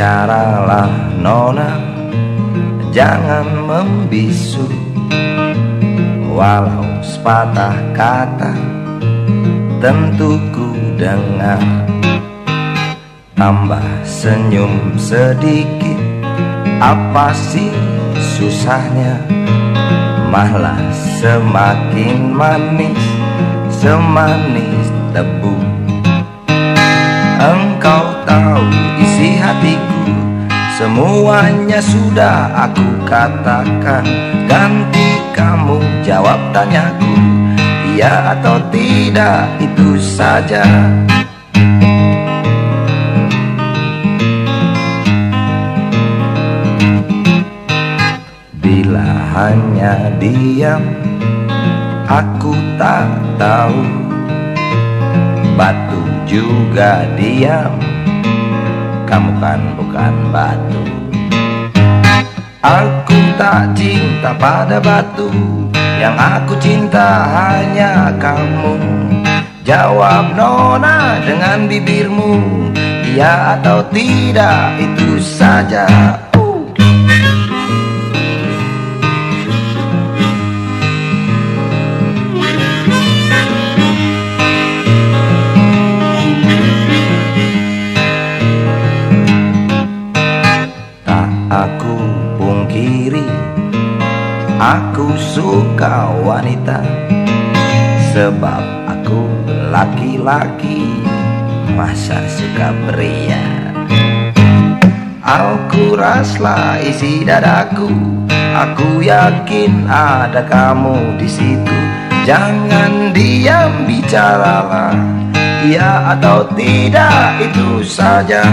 Bicaralah nona. Jangan membisu. Walau sepatah kata Tentu ku dengar. Tambah senyum sedikit Apa sih susahnya? Malah semakin manis Semanis tebu Engkau tahu isi hatiku Semuanya sudah aku katakan. Ganti kamu jawab tanyaku. Iya atau tidak itu saja. Bila hanya diam Aku tak tahu. Batu juga diam Kamu kan bukan batu. Aku tak cinta pada batu Yang aku cinta hanya kamu. Jawab nona dengan bibirmu Iya atau tidak itu saja Aku suka wanita Sebab aku laki-laki. Masa suka pria? Aku raslah isi dadaku. Aku yakin ada kamu di situ. Jangan diam bicaralah. Ya atau tidak itu saja